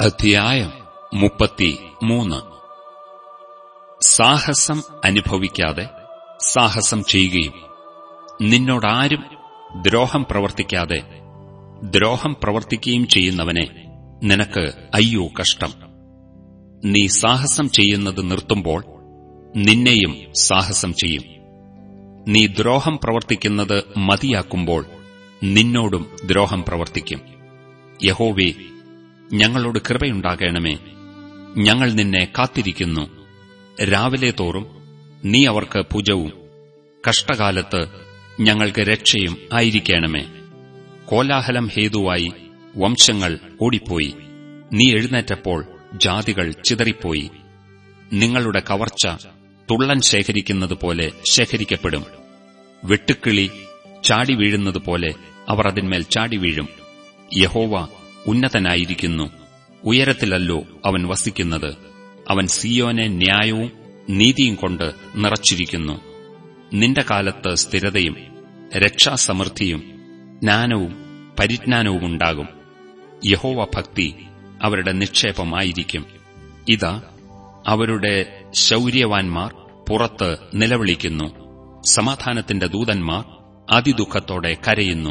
അധ്യായം മുപ്പത്തി മൂന്ന് സാഹസം അനുഭവിക്കാതെ സാഹസം ചെയ്യുകയും നിന്നോടാരും ദ്രോഹം പ്രവർത്തിക്കാതെ ദ്രോഹം പ്രവർത്തിക്കുകയും ചെയ്യുന്നവനെ നിനക്ക് അയ്യോ കഷ്ടം. നീ സാഹസം ചെയ്യുന്നത് നിർത്തുമ്പോൾ നിന്നെയും സാഹസം ചെയ്യും. നീ ദ്രോഹം പ്രവർത്തിക്കുന്നത് മതിയാക്കുമ്പോൾ നിന്നോടും ദ്രോഹം പ്രവർത്തിക്കും. യഹോവേ ഞങ്ങളോട് കൃപയുണ്ടാകണമേ. ഞങ്ങൾ നിന്നെ കാത്തിരിക്കുന്നു. രാവിലെ തോറും നീ അവർക്ക് ഭുജവും കഷ്ടകാലത്ത് ഞങ്ങൾക്ക് രക്ഷയും ആയിരിക്കണമേ. കോലാഹലം ഹേതുവായി വംശങ്ങൾ ഓടിപ്പോയി. നീ എഴുന്നേറ്റപ്പോൾ ജാതികൾ ചിതറിപ്പോയി. നിങ്ങളുടെ കവർച്ച തുള്ളൻ ശേഖരിക്കുന്നതുപോലെ ശേഖരിക്കപ്പെടും. വെട്ടുക്കിളി ചാടി വീഴുന്നതുപോലെ അവർ അതിന്മേൽ ചാടി വീഴും. യഹോവ ഉന്നതനായിരിക്കുന്നു. ഉയരത്തിലല്ലോ അവൻ വസിക്കുന്നത്. അവൻ സിയോനെ ന്യായവും നീതിയും കൊണ്ട് നിറച്ചിരിക്കുന്നു. നിന്റെ കാലത്ത് സ്ഥിരതയും രക്ഷാസമൃദ്ധിയും ജ്ഞാനവും പരിജ്ഞാനവുമുണ്ടാകും യഹോവ ഭക്തി അവരുടെ നിക്ഷേപമായിരിക്കും. ഇതാ അവരുടെ ശൗര്യവാൻമാർ പുറത്ത് നിലവിളിക്കുന്നു. സമാധാനത്തിന്റെ ദൂതന്മാർ അതിദുഃഖത്തോടെ കരയുന്നു.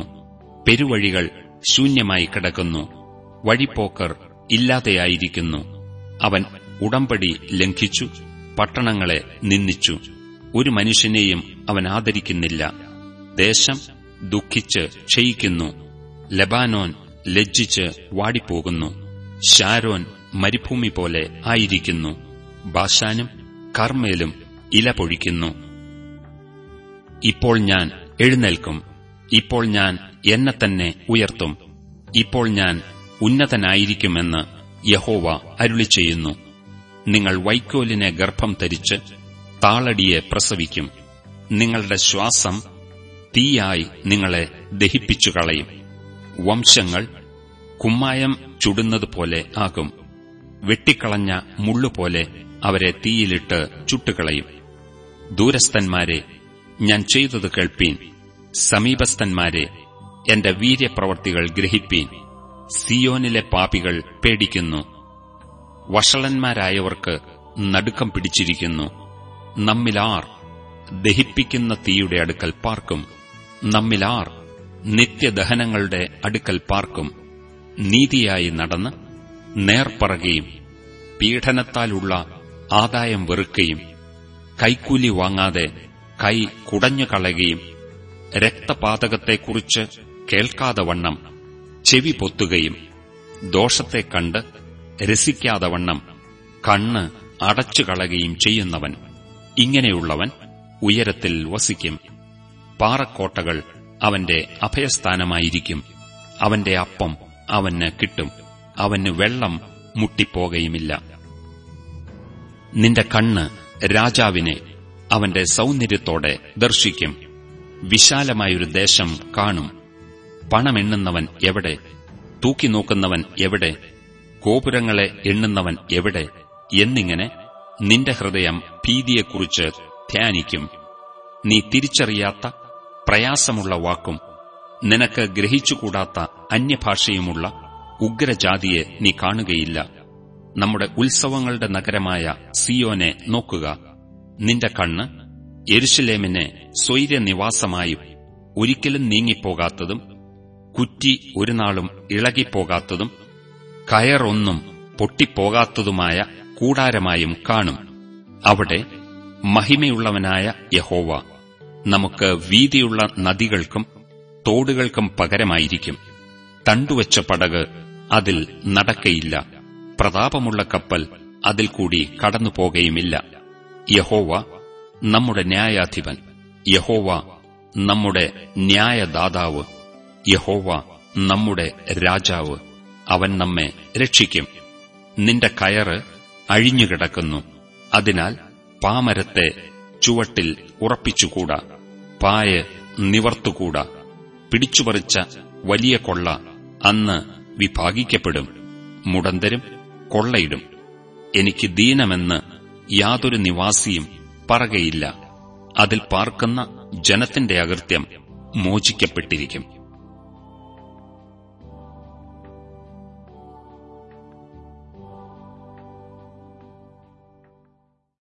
പെരുവഴികൾ ശൂന്യമായി കിടക്കുന്നു. വഴിപ്പോക്കർ ഇല്ലാതെയായിരിക്കുന്നു. അവൻ ഉടമ്പടി ലംഘിച്ചു പട്ടണങ്ങളെ നിന്ദിച്ചു. ഒരു മനുഷ്യനെയും അവൻ ആദരിക്കുന്നില്ല. ദേശം ദുഃഖിച്ച് ക്ഷയിക്കുന്നു. ലബാനോൻ ലജ്ജിച്ച് വാടിപ്പോകുന്നു. ഷാരോൻ മരുഭൂമി പോലെ ആയിരിക്കുന്നു. ബാഷാനും കർമ്മേലും ഇല പൊഴിക്കുന്നു. ഇപ്പോൾ ഞാൻ എഴുന്നേൽക്കും. ഇപ്പോൾ ഞാൻ എന്നെ തന്നെ ഉയർത്തും. ഇപ്പോൾ ഞാൻ ഉന്നതനായിരിക്കുമെന്ന് യഹോവ അരുളി ചെയ്യുന്നു. നിങ്ങൾ വൈക്കോലിനെ ഗർഭം ധരിച്ച് താളടിയെ പ്രസവിക്കും. നിങ്ങളുടെ ശ്വാസം തീയായി നിങ്ങളെ ദഹിപ്പിച്ചു കളയും വംശങ്ങൾ കുമ്മായം ചുടുന്നതുപോലെ ആകും. വെട്ടിക്കളഞ്ഞ മുള്ളുപോലെ അവരെ തീയിലിട്ട് ചുട്ടുകളയും. ദൂരസ്ഥന്മാരെ ഞാൻ ചെയ്തത് കേൾപ്പീൻ. സമീപസ്ഥന്മാരെ എന്റെ വീര്യപ്രവർത്തികൾ ഗ്രഹിപ്പീൻ. സിയോനിലെ പാപികൾ പേടിക്കുന്നു. വഷളന്മാരായവർക്ക് നടുക്കം പിടിച്ചിരിക്കുന്നു. നമ്മിലാർ ദഹിപ്പിക്കുന്ന തീയുടെ അടുക്കൽ പാർക്കും. നമ്മിലാർ നിത്യദഹനങ്ങളുടെ അടുക്കൽ പാർക്കും. നീതിയായി നടന്ന് നേർപ്പറകയും പീഡനത്താലുള്ള ആദായം വെറുക്കുകയും കൈക്കൂലി വാങ്ങാതെ കൈ കുടഞ്ഞുകളയുകയും രക്തപാതകത്തെക്കുറിച്ച് കേൾക്കാതെ വണ്ണം ചെവി പൊത്തുകയും ദോഷത്തെ കണ്ട് രസിക്കാതെ വണ്ണം കണ്ണ് അടച്ചുകളയുകയും ചെയ്യുന്നവൻ ഇങ്ങനെയുള്ളവൻ ഉയരത്തിൽ വസിക്കും. പാറക്കോട്ടകൾ അവന്റെ അഭയസ്ഥാനമായിരിക്കും. അവന്റെ അപ്പം അവന് കിട്ടും. അവന് വെള്ളം മുട്ടിപ്പോകയുമില്ല. നിന്റെ കണ്ണ് രാജാവിനെ അവന്റെ സൗന്ദര്യത്തോടെ ദർശിക്കും. വിശാലമായൊരു ദേശം കാണും. പണമെണ്ണുന്നവൻ എവിടെ? തൂക്കിനോക്കുന്നവൻ എവിടെ? ഗോപുരങ്ങളെ എണ്ണുന്നവൻ എവിടെ? എന്നിങ്ങനെ നിന്റെ ഹൃദയം ഭീതിയെക്കുറിച്ച് ധ്യാനിക്കും. നീ തിരിച്ചറിയാത്ത പ്രയാസമുള്ള വാക്കും നിനക്ക് ഗ്രഹിച്ചുകൂടാത്ത അന്യഭാഷയുമുള്ള ഉഗ്രജാതിയെ നീ കാണുകയില്ല. നമ്മുടെ ഉത്സവങ്ങളുടെ നഗരമായ സിയോനെ നോക്കുക. നിന്റെ കണ്ണ് എരുഷലേമിനെ സ്വൈര്യനിവാസമായും ഒരിക്കലും നീങ്ങിപ്പോകാത്തതും കുറ്റി ഒരു നാളും ഇളകിപ്പോകാത്തതും കയറൊന്നും പൊട്ടിപ്പോകാത്തതുമായ കൂടാരമായും കാണും. അവിടെ മഹിമയുള്ളവനായ യഹോവ നമുക്ക് വീതിയുള്ള നദികൾക്കും തോടുകൾക്കും പകരമായിരിക്കും. തണ്ടുവച്ച പടക് അതിൽ നടക്കയില്ല. പ്രതാപമുള്ള കപ്പൽ അതിൽ കൂടി കടന്നുപോകുകയുമില്ല യഹോവ നമ്മുടെ ന്യായാധിപൻ. യഹോവ നമ്മുടെ ന്യായദാതാവ്. യഹോവ നമ്മുടെ രാജാവ്. അവൻ നമ്മെ രക്ഷിക്കും. നിന്റെ കയറ് അഴിഞ്ഞുകിടക്കുന്നു. അതിനാൽ പാമരത്തെ ചുവട്ടിൽ ഉറപ്പിച്ചുകൂടാ. പായ നിവർത്തുകൂടാ. പിടിച്ചുപറിച്ച വലിയ കൊള്ള അന്ന് വിഭാഗിക്കപ്പെടും. മുടന്തരും കൊള്ളയിടും. എനിക്ക് ദീനമെന്ന് യാതൊരു നിവാസിയും പറകയില്ല. അതിൽ പാർക്കുന്ന ജനത്തിന്റെ അകൃത്യം മോചിക്കപ്പെട്ടിരിക്കും.